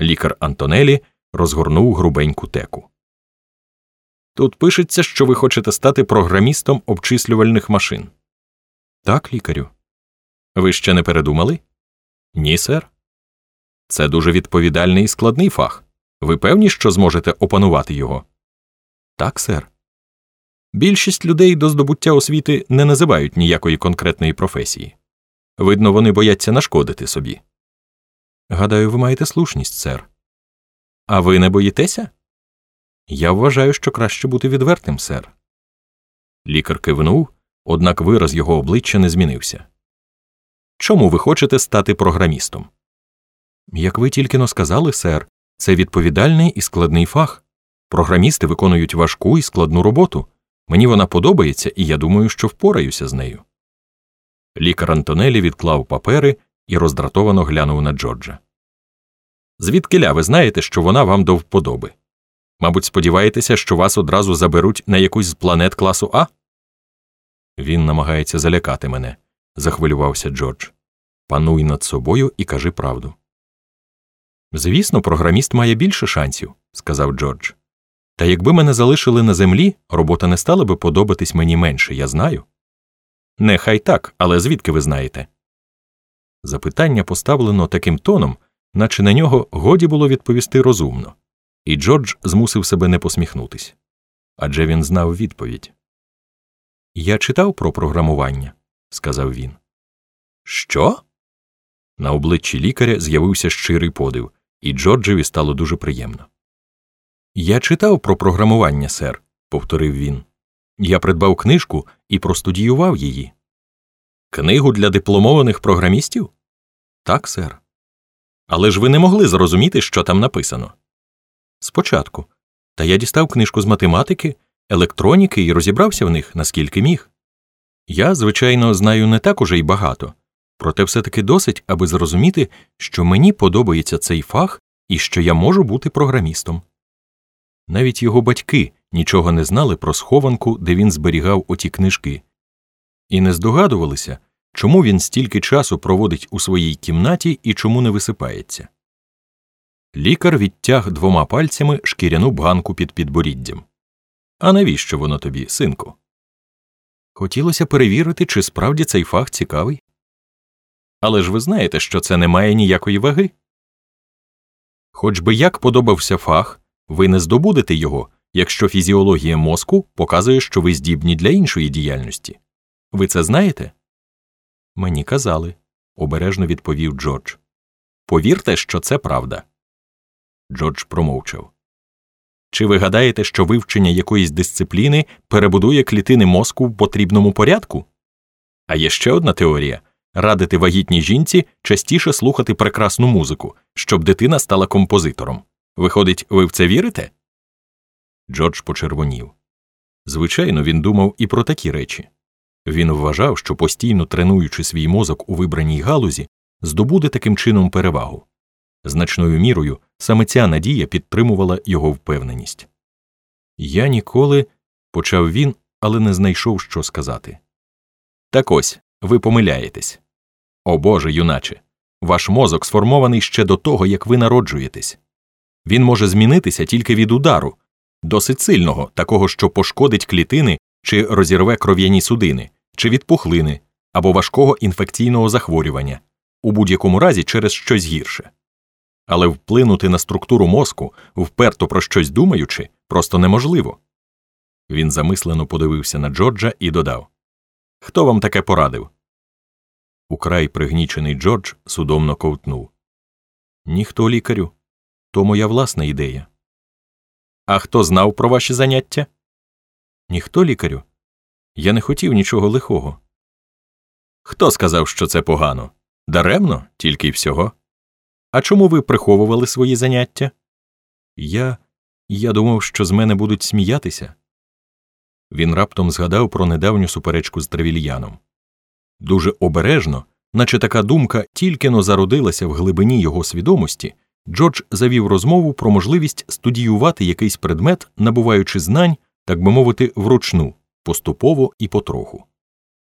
Лікар Антонелі розгорнув грубеньку теку. Тут пишеться, що ви хочете стати програмістом обчислювальних машин. Так, лікарю. Ви ще не передумали? Ні, сер. Це дуже відповідальний і складний фах. Ви певні, що зможете опанувати його? Так, сер. Більшість людей до здобуття освіти не називають ніякої конкретної професії. Видно, вони бояться нашкодити собі. Гадаю, ви маєте слушність, сер. А ви не боїтеся? Я вважаю, що краще бути відвертим, сер. Лікар кивнув, однак вираз його обличчя не змінився. Чому ви хочете стати програмістом? Як ви тільки но сказали, сер, це відповідальний і складний фах. Програмісти виконують важку і складну роботу. Мені вона подобається, і я думаю, що впораюся з нею. Лікар Антонелі відклав папери і роздратовано глянув на Джорджа. Звідкиля ви знаєте, що вона вам до вподоби? Мабуть, сподіваєтеся, що вас одразу заберуть на якусь з планет класу А? Він намагається залякати мене, захвилювався Джордж. Пануй над собою і кажи правду. Звісно, програміст має більше шансів, сказав Джордж. Та якби мене залишили на землі, робота не стала би подобатись мені менше, я знаю. Нехай так, але звідки ви знаєте? Запитання поставлено таким тоном, наче на нього годі було відповісти розумно, і Джордж змусив себе не посміхнутись. Адже він знав відповідь. Я читав про програмування, сказав він. Що? На обличчі лікаря з'явився щирий подив, і Джорджеві стало дуже приємно. Я читав про програмування, сер, повторив він. Я придбав книжку і простудіював її. Книгу для дипломованих програмістів? Так, сер. Але ж ви не могли зрозуміти, що там написано. Спочатку. Та я дістав книжку з математики, електроніки і розібрався в них наскільки міг. Я, звичайно, знаю не так уже й багато, проте все таки досить, аби зрозуміти, що мені подобається цей фах і що я можу бути програмістом. Навіть його батьки нічого не знали про схованку, де він зберігав оті книжки, і не здогадувалися, чому він стільки часу проводить у своїй кімнаті і чому не висипається. Лікар відтяг двома пальцями шкіряну бганку під підборіддям. А навіщо воно тобі, синку? Хотілося перевірити, чи справді цей фах цікавий. Але ж ви знаєте, що це не має ніякої ваги. Хоч би як подобався фах, ви не здобудете його, якщо фізіологія мозку показує, що ви здібні для іншої діяльності. Ви це знаєте? Мені казали, обережно відповів Джордж. Повірте, що це правда. Джордж промовчав. Чи ви гадаєте, що вивчення якоїсь дисципліни перебудує клітини мозку в потрібному порядку? А є ще одна теорія радити вагітній жінці частіше слухати прекрасну музику, щоб дитина стала композитором. Виходить, ви в це вірите? Джордж почервонів. Звичайно, він думав і про такі речі. Він вважав, що постійно тренуючи свій мозок у вибраній галузі, здобуде таким чином перевагу. Значною мірою саме ця надія підтримувала його впевненість. Я ніколи, почав він, але не знайшов, що сказати. Так ось ви помиляєтесь. О Боже, юначе, ваш мозок сформований ще до того, як ви народжуєтесь. Він може змінитися тільки від удару, досить сильного, такого, що пошкодить клітини чи розірве кров'яні судини, чи від пухлини або важкого інфекційного захворювання, у будь-якому разі через щось гірше. Але вплинути на структуру мозку, вперто про щось думаючи, просто неможливо. Він замислено подивився на Джорджа і додав Хто вам таке порадив? Украй пригнічений Джордж судомно ковтнув. Ніхто лікарю. То моя власна ідея. А хто знав про ваші заняття? Ніхто лікарю. Я не хотів нічого лихого. Хто сказав, що це погано? Даремно, тільки й всього. А чому ви приховували свої заняття? Я. Я думав, що з мене будуть сміятися. Він раптом згадав про недавню суперечку з Тревільяном. Дуже обережно, наче така думка тільки но зародилася в глибині його свідомості, Джордж завів розмову про можливість студіювати якийсь предмет, набуваючи знань, так би мовити, вручну, поступово і потроху.